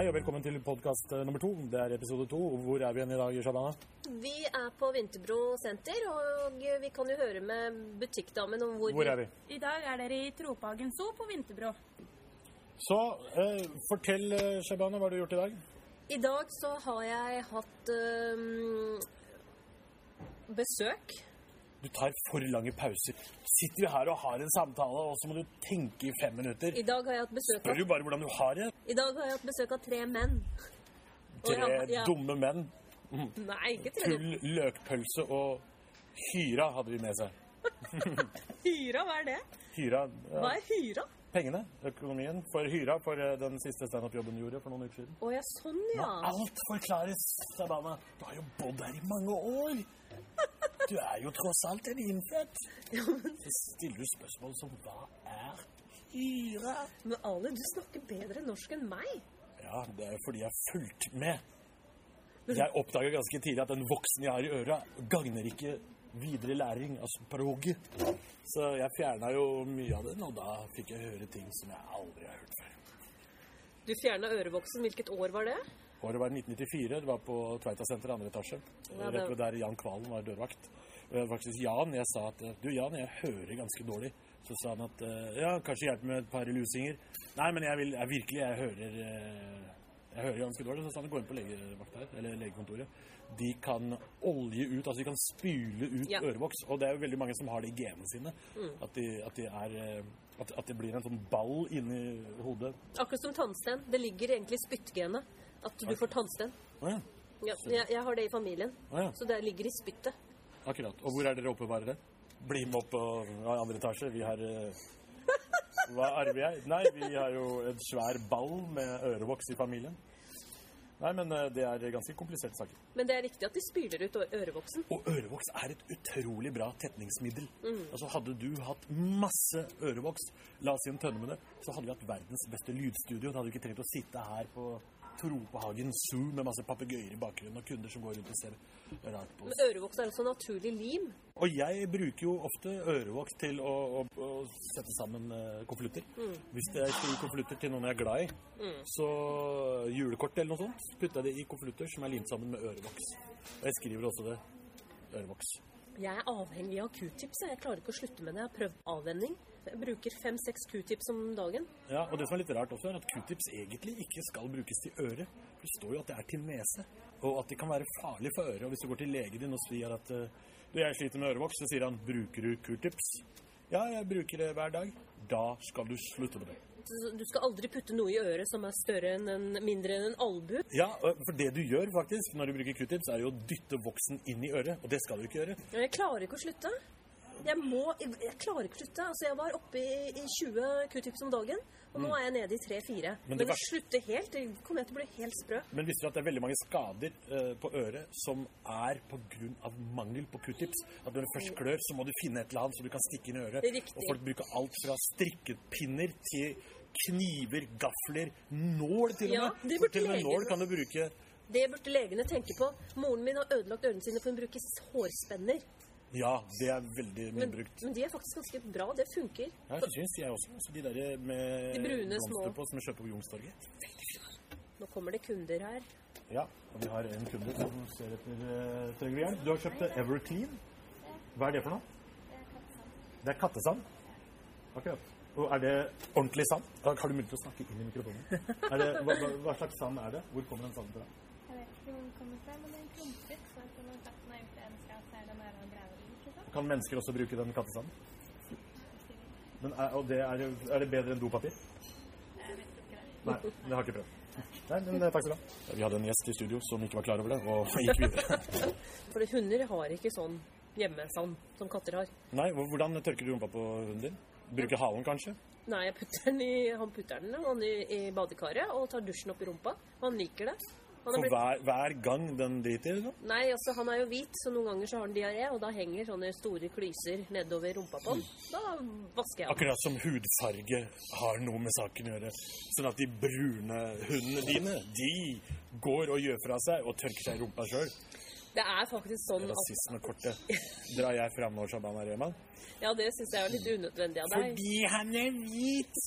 Hei og velkommen til podkast nummer to. Det er episode to. Hvor er vi igjen i dag, Shabana? Vi er på Vinterbro senter, og vi kan jo høre med butikkdamen om hvor, Hvor er vi? I dag er dere i Tropehagen Zoo på Vinterbro. Så eh, fortell, eh, Shabana, hva har du gjort i dag? I dag så har jeg hatt øhm, besøk. Du tar for lange pauser. Sitter vi her og har en samtale, og så må du tenke i fem minutter. I dag har jeg hatt besøk Spør av, jo bare hvordan du har det. i dag har jeg hatt besøk av tre menn. Tre ja, ja. dumme menn. Nei, ikke tre. Full løkpølse og hyra hadde de med seg. Hyra, hva er det? Hyra ja, Hva er hyra? Pengene, økonomien, for hyra for eh, den siste standup-jobben du gjorde for noen uker siden. Å ja, sånn Nå, ja. alt forklares, Shabana. Du har jo bodd her i mange år. Du er jo tross alt en innfødt. Så stiller du spørsmål som hva er hyra? Men Ale, du snakker bedre norsk enn meg. Ja, det er fordi jeg har fulgt med. Jeg oppdaga ganske tidlig at den voksen jeg har i øra, gagner ikke videre læring av språket. Så jeg fjerna jo mye av den, og da fikk jeg høre ting som jeg aldri har hørt før. Du fjerna ørevoksen. Hvilket år var det? Året var 1994. Det var på Tveitasenteret, andre etasje. Ja, det- der Jan Kvalen var dørvakt. Og jeg, faktisk Jan. Jeg sa at du Jan, jeg hører ganske dårlig. Så sa han at eh, ja, kanskje hjelp med et par lusinger. Nei, men jeg vil jeg, virkelig, jeg hører eh, jeg hører ganske dårlig. Så sa han gå inn på legevakta her, eller legekontoret. De kan olje ut, altså de kan spyle ut Ja. ørevoks. Og det er jo veldig mange som har det i genene sine. At, de, at, de er, eh, at, at det blir en sånn ball inni hodet. Akkurat som tannsten. Det ligger egentlig i spyttgenet at du får tannsten. Oh, ja. Ja, jeg, jeg har det i familien. Oh, ja. Så det ligger i spyttet. Akkurat. Og hvor er dere oppbevarer det? Bli med opp på ja, andre etasje. Vi har eh, Hva arver jeg? Nei, vi har jo en svær ball med ørevoks i familien. Nei, men eh, det er ganske kompliserte saker. Men det er riktig at de spyler ut ørevoksen. Og ørevoks er et utrolig bra tetningsmiddel. Altså Hadde du hatt masse ørevoks, la oss si en tønne med det, så hadde vi hatt verdens beste lydstudio. Da hadde vi ikke trengt å sitte her på Tropehagen Zoo med masse papegøyer i bakgrunnen og kunder som går rundt og ser rart på oss. Men ørevoks er også naturlig lim. Og jeg bruker jo ofte ørevoks til å, å, å sette sammen konvolutter. Mm. Hvis jeg skriver konvolutter til noen jeg er glad i, så julekort eller noe sånt, putter jeg det i konvolutter som er limt sammen med ørevoks. Og jeg skriver også det. Ørevoks. Jeg er avhengig av q-tips. Jeg klarer ikke å slutte med det. Jeg har prøvd avvenning. Jeg bruker fem-seks q-tips om dagen. Ja, og det som er litt rart også, er at q-tips egentlig ikke skal brukes til øret. For Det står jo at det er til nese, og at det kan være farlig for øret. Og hvis du går til legen din og sier at eh, du, jeg sliter med ørevoks, så sier han bruker du q-tips? Ja, jeg bruker det hver dag. Da skal du slutte med det. Du skal aldri putte noe i øret som er større enn en, mindre enn en albue. Ja, for det du gjør faktisk når du bruker q-tips, er jo å dytte voksen inn i øret. Og det skal du ikke gjøre. Jeg klarer ikke å slutte. Jeg må Jeg klarer ikke å slutte. Altså, jeg var oppe i, i 20 q-tips om dagen, og nå er jeg nede i 3-4. Mm. Men Men, det var- slutter helt, det kommer jeg til å bli helt sprø. Men visste du at det er veldig mange skader uh, på øret som er pga. mangel på q-tips? At når du først klør, så må du finne et eller annet som du kan stikke inn i øret. Riktig. Og folk bruker alt fra strikkepinner til kniver, gafler, nål til og Ja, med. Ja, til og med nål kan du bruke Det burde legene tenke på. Moren min har ødelagt ørene sine for hun bruker hårspenner. Ja, det er veldig mye Men, brukt. men de er faktisk ganske bra. Det funker. Ja, det syns jeg også. Så de der med De brune små. blomster på som vi kjøper på Youngstorget. Nå kommer det kunder her. Ja, og vi har en kunde som ser etter uh. Du har kjøpt Everclean. Hva er det for noe? Det er kattesand. Akkurat. Og er det ordentlig sand? Da Har du mulighet til å snakke inn i mikrofonen? Er det, hva, hva, hva slags sand er det? Hvor kommer den sanden fra? Jeg vet ikke hvor den kommer fra, men den klumpet. Så at når katten har gjort det en skal, så er den bare og sant? Kan mennesker også bruke den kattesanden? Men er, og det er, er det bedre enn dopapir? Jeg vet ikke det. Nei, det har ikke prøvd. Nei, men eh, takk skal du ha. Vi hadde en gjest i studio som ikke var klar over det, og gikk videre. For hunder har ikke sånn hjemmesand som katter har. Nei, hvordan tørker du rumpa på hunden din? Bruker halen, kanskje? Nei, jeg putter den i, han putter den i, i badekaret og tar dusjen opp i rumpa. Han liker det. For blitt, hver, hver gang den driter? Liksom? nei, altså han er jo hvit, så noen ganger så har han diaré, og da henger sånne store klyser nedover rumpa på han. Da vasker jeg han. Akkurat som hudfarge har noe med saken å gjøre. Sånn at de brune hundene dine, de går og gjør fra seg og tørker seg i rumpa sjøl. Det er faktisk sånn Rasismekortet drar jeg fram nå, Shabana Rehman. Ja, det syns jeg er litt unødvendig av deg. Fordi han er hvit!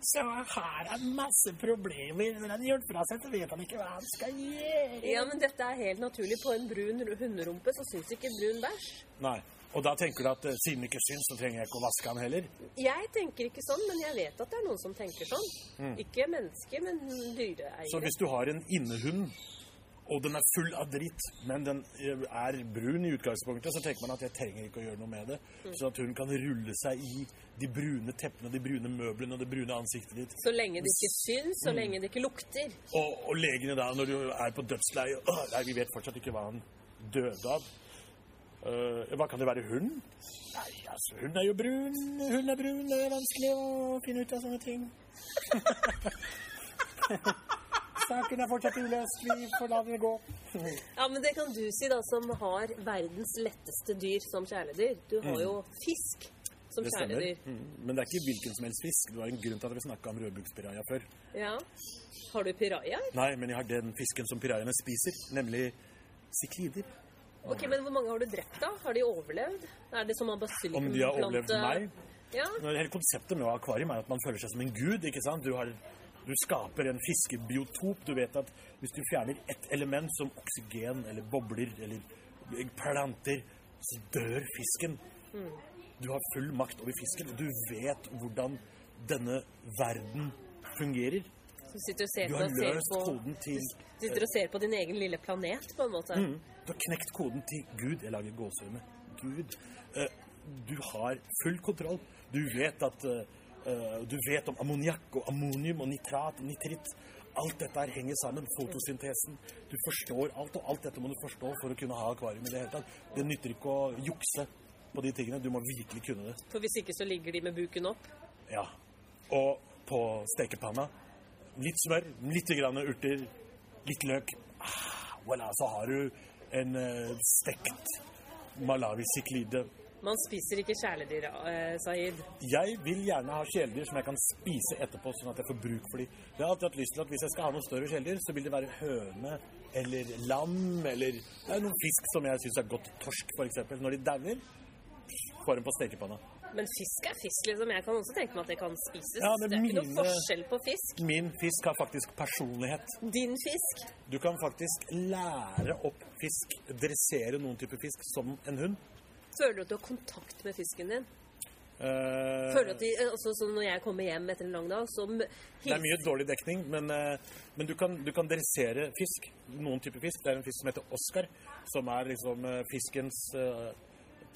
Så har han masse problemer. Når han gjør fra seg, så vet han ikke hva han skal gjøre. Ja, men dette er helt naturlig. På en brun hunderumpe så syns ikke brun bæsj. Nei. Og da tenker du at eh, siden det ikke syns, så trenger jeg ikke å vaske han heller? Jeg tenker ikke sånn, men jeg vet at det er noen som tenker sånn. Ikke mennesker, men dyreeiere. Så hvis du har en innehund, og den er full av dritt, men den eh, er brun i utgangspunktet, så tenker man at jeg trenger ikke å gjøre noe med det. Så at hun kan rulle seg i de brune teppene, de brune møblene og det brune ansiktet ditt. Så lenge det ikke syns, så lenge det ikke lukter. Og, og legene da, når du er på dødsleie Nei, vi vet fortsatt ikke hva han døde av. Uh, hva kan det være? Hund? Nei, altså, hun er jo brun. Hun er brun. Det er vanskelig å finne ut av sånne ting. Saken er fortsatt uløst. Vi får la den gå. Ja, men det kan du si, da, som har verdens letteste dyr som kjæledyr. Du har jo fisk som Det kjæledyr. Mm. Men det er ikke hvilken som helst fisk. Det var en grunn til at vi snakka om rødbukspiraja før. Ja. Har du pirajaer? Nei, men jeg har den fisken som pirajaene spiser, nemlig siklider. Ok, men hvor mange har du drept, da? Har de overlevd? Er det som om basilikumplante? Om de har overlevd meg? Ja. Hele konseptet med å ha akvarium er at man føler seg som en gud. ikke sant? Du, har, du skaper en fiskebiotop. Du vet at hvis du fjerner ett element som oksygen eller bobler eller planter, så dør fisken. Du har full makt over fisken, og du vet hvordan denne verden fungerer. Du har løst på koden til Du sitter og ser på din egen lille planet, på en måte. Mm. Du har knekt koden til Gud. Jeg lager gåsehud Gud. Eh, du har full kontroll. Du vet at eh, Du vet om ammoniakk og ammonium og nitrat og nitritt. Alt dette her henger sammen. Fotosyntesen. Du forstår alt, og alt dette må du forstå for å kunne ha akvarium i det hele tatt. Det nytter ikke å jukse på de tingene. Du må virkelig kunne det. For hvis ikke så ligger de med buken opp. Ja. Og på stekepanna litt smør, litt grann urter, litt løk. Ah, voilà, så har du en eh, stekt malawi-siklide. Man spiser ikke kjæledyr, eh, Saeed? Jeg vil gjerne ha kjæledyr som jeg kan spise etterpå, sånn at jeg får bruk for dem. Jeg har alltid hatt lyst til at hvis jeg skal ha noen større kjæledyr, så vil det være høne eller lam eller det er noen fisk som jeg syns er godt. Torsk, f.eks. Når de dauer, får dem på stekepanna. Men fisk er fisk, liksom. Jeg kan også tenke meg at det kan spises. Ja, det er ikke noe forskjell på fisk. Min fisk har faktisk personlighet. Din fisk. Du kan faktisk lære opp fisk, dressere noen type fisk som en hund. Føler du at du har kontakt med fisken din? Uh, Føler at de, altså, så Når jeg kommer hjem etter en lang dag, så det er mye dårlig dekning, men, uh, men du, kan, du kan dressere fisk. Noen typer fisk. Det er en fisk som heter Oscar, som er liksom uh, fiskens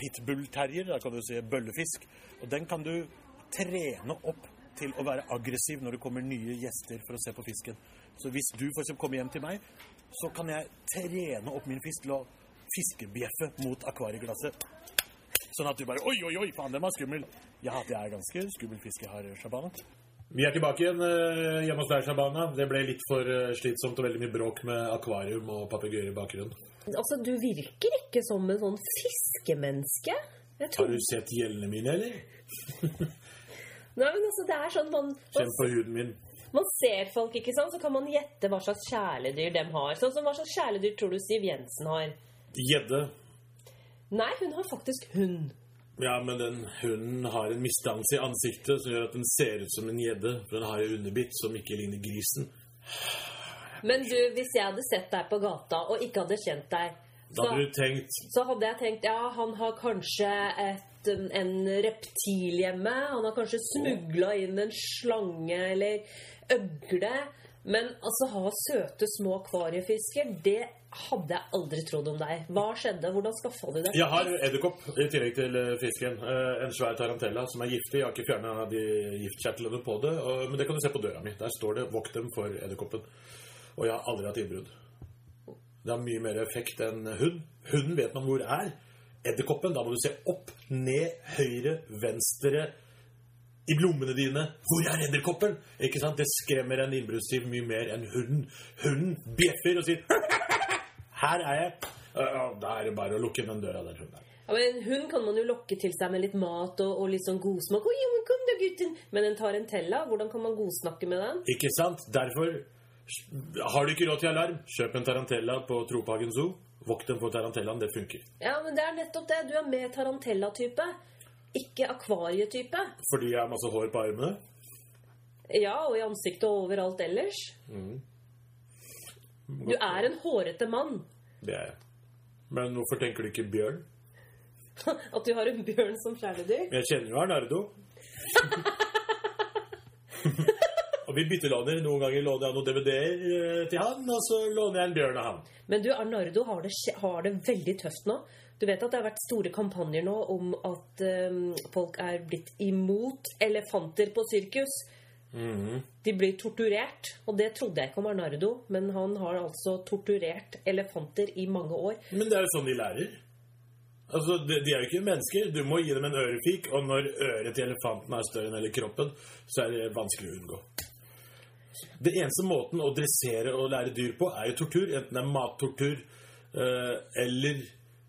pitbull-terrier. Da kan du si bøllefisk. Og den kan du trene opp til å være aggressiv når det kommer nye gjester for å se på fisken. Så hvis du for eksempel kommer hjem til meg, så kan jeg trene opp min fisk til å fiskebjeffe mot akvarieglasset. Sånn at du bare Oi, oi, oi, faen, den var skummel. Ja, det er ganske skummel fisk jeg har, Shabana. Vi er tilbake igjen eh, hjemme hos deg, Shabana. Det ble litt for eh, slitsomt og veldig mye bråk med akvarium og papegøyer i bakgrunnen. Altså, du virker ikke som en sånn fiskemenneske. Jeg Har du sett gjellene mine, eller? Nei, men altså, det er sånn man, man, Kjenn på huden min. man ser folk, ikke sant? Så kan man gjette hva slags kjæledyr de har. Sånn som hva slags kjæledyr tror du Siv Jensen har? Gjedde. Nei, hun har faktisk hund. Ja, men den hunden har en misdannelse i ansiktet som gjør at den ser ut som en gjedde. For den har jo underbitt som ikke ligner grisen. Men du, hvis jeg hadde sett deg på gata og ikke hadde kjent deg, så, hadde du tenkt så hadde jeg tenkt ja, han har kanskje et, en reptil hjemme. Han har kanskje smugla inn en slange eller øgle. Men altså, ha søte, små akvariefisker, det hadde jeg aldri trodd om deg. Hva skjedde? Hvordan skaffa du det? Jeg har edderkopp i tillegg til eh, fisken. Eh, En svær tarantella som er giftig. Jeg har ikke fjerna de giftkjertlene på det, men det kan du se på døra mi. Der står det 'vokt dem for edderkoppen'. Og jeg har aldri hatt innbrudd. Det har mye mer effekt enn hund. Hunden vet man hvor er. Edderkoppen, da må du se opp, ned, høyre, venstre i lommene dine. Hvor er edderkoppen? Ikke sant? Det skremmer en innbruddstyv mye mer enn hunden. Hunden bjeffer og sier 'Her er jeg'. Da er det bare å lukke den døra der. hunden er. Ja, men En hund kan man jo lokke til seg med litt mat og, og litt sånn godsmak. Oi, men kom da, gutten! Men en tarantella, hvordan kan man godsnakke med den? Ikke sant? Derfor har du ikke råd til alarm. Kjøp en tarantella på Tropagen Zoo. Vokt den på tarantellaen. Det funker. Ja, men det er nettopp det. Du er mer tarantella-type. Ikke akvarietype. Fordi jeg har masse hår på armene. Ja, og i ansiktet og overalt ellers. Du er en hårete mann. Det er jeg. Men hvorfor tenker du ikke bjørn? At du har en bjørn som kjæledyr. Jeg kjenner jo Arnardo. og vi byttelåner. Noen ganger låner jeg noen DVD-er eh, til han, og så låner jeg en bjørn av han. Men du, Arnardo har det, har det veldig tøft nå. Du vet at det har vært store kampanjer nå om at um, folk er blitt imot elefanter på sirkus. De blir torturert, og det trodde jeg ikke om Arnardo, men han har altså torturert elefanter i mange år. Men det er jo sånn de lærer. Altså, de, de er jo ikke mennesker. Du må gi dem en ørefik, og når øret til elefanten er større enn hele kroppen, så er det vanskelig å unngå. Det eneste måten å dressere og lære dyr på, er jo tortur. Enten det er mattortur eh, eller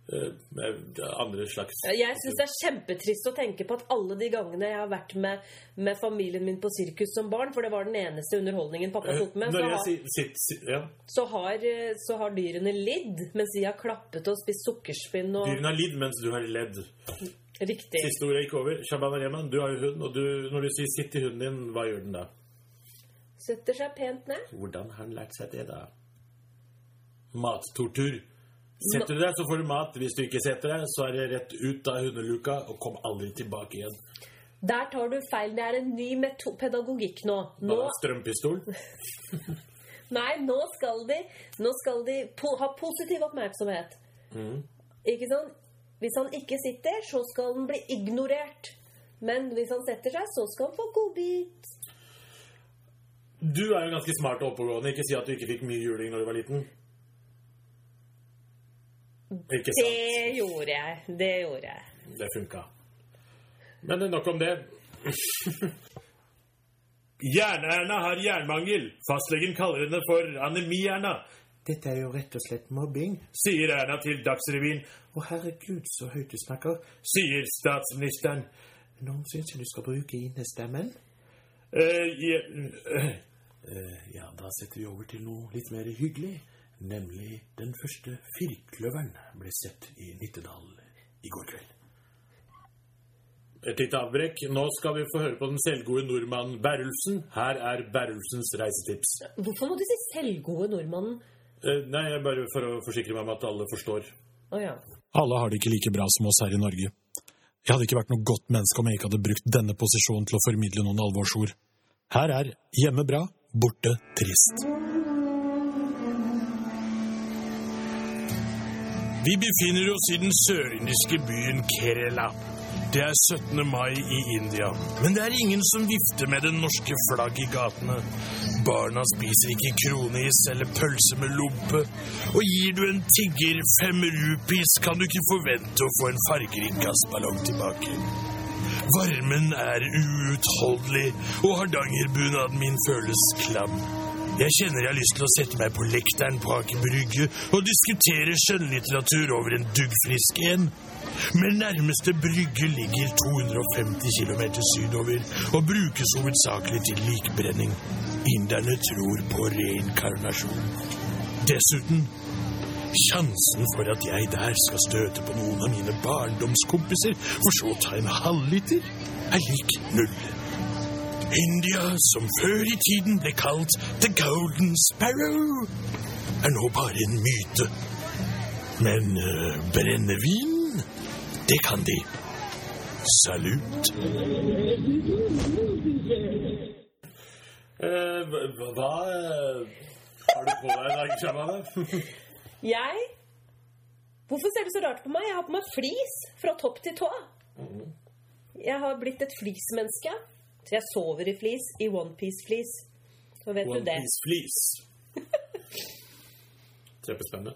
andre slags Jeg syns det er kjempetrist å tenke på at alle de gangene jeg har vært med, med familien min på sirkus som barn, for det var den eneste underholdningen pappa tok med, så har, sitt, sitt, ja. så har, eh, så har dyrene lidd mens de har klappet og spist sukkerspinn og Dyrene har lidd mens du har ledd. Riktig. Siste ordet gikk over. Shaban Rehman, du har jo hund, og du, når du sier 'sitt' til hunden din, hva gjør den da? Setter seg pent ned. Hvordan har den lært seg det, da? Mattortur. Setter du deg, så får du mat. Hvis du ikke setter deg, så er det rett ut av hundeluka, og kom aldri tilbake igjen. Der tar du feil. Det er en ny pedagogikk nå. nå strømpistol? nei, nå skal de, nå skal de po ha positiv oppmerksomhet. Ikke sant? Hvis han ikke sitter, så skal han bli ignorert. Men hvis han setter seg, så skal han få godbit. Du er jo ganske smart og oppegående. Ikke si at du ikke fikk mye juling når du var liten. Det gjorde jeg. Det gjorde jeg. Det funka. Men nok om det. Jern-Erna har jernmangel. Fastlegen kaller henne for Anemi-Erna. Dette er jo rett og slett mobbing, sier Erna til Dagsrevyen. Å, herregud, så høyt du snakker, sier statsministeren. Noen syns jeg du skal bruke innestemmen. Eh, ja, eh, ja, da setter vi over til noe litt mer hyggelig. Nemlig den første firkløveren ble sett i Nittedal i går kveld. Et lite avbrekk. Nå skal vi få høre på den selvgode nordmannen Berulfsen. Her er Berulfsens reisetips. Hvorfor må du si selvgode nordmannen? Eh, nei, bare for å forsikre meg om at alle forstår. Å ja. Alle har det ikke like bra som oss her i Norge. Jeg hadde ikke vært noe godt menneske om jeg ikke hadde brukt denne posisjonen til å formidle noen alvorsord. Her er hjemme bra, borte trist. Vi befinner oss i den sørindiske byen Kerala. Det er 17. mai i India, men det er ingen som vifter med det norske flagget i gatene. Barna spiser ikke kronis eller pølse med lompe, og gir du en tigger fem rupees, kan du ikke forvente å få en fargerik gassballong tilbake. Varmen er uutholdelig, og hardangerbunaden min føles klam. Jeg kjenner jeg har lyst til å sette meg på lekteren på Aker Brygge og diskutere skjønnlitteratur over en duggfrisk en. Men nærmeste brygge ligger 250 km sydover og brukes hovedsakelig til likbrenning. Inderne tror på reinkarnasjon. Dessuten Sjansen for at jeg der skal støte på noen av mine barndomskompiser, for så å ta en halvliter, er lik null. India, som før i tiden ble kalt The Golden Sparrow, er nå bare en myte. Men uh, brennevin, det kan de. Salut. Eh, hva, eh, har du på deg i dag, Shabana? Jeg? Hvorfor ser du så rart på meg? Jeg har på meg flis fra topp til tå. Jeg har blitt et fleecemenneske. Så jeg sover i flis, i onepiece-flis. Så vet One du det. Piece Fleece. Kjempespennende.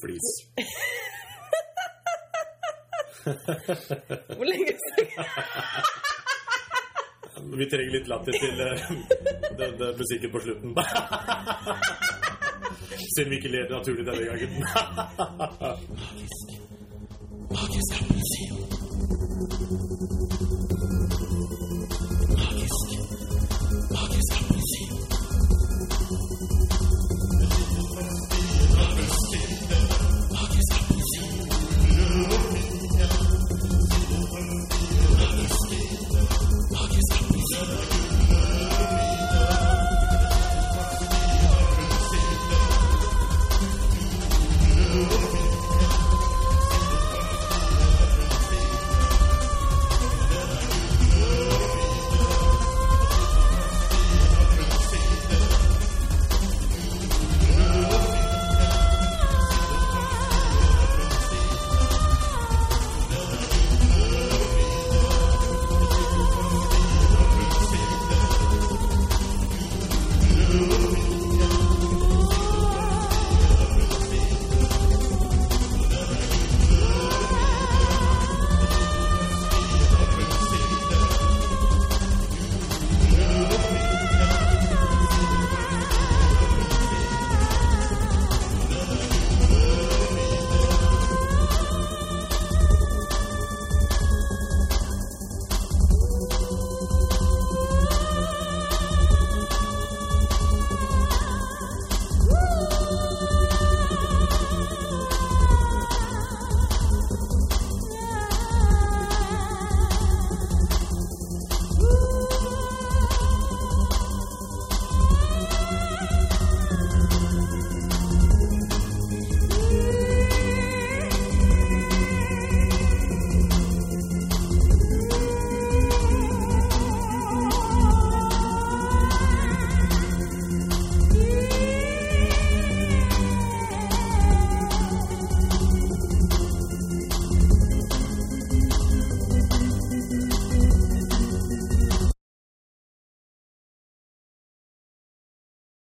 Flis. Hvor lenge Vi trenger litt latter til eh, den, den musikken på slutten. Siden vi ikke ler naturlig denne gangen.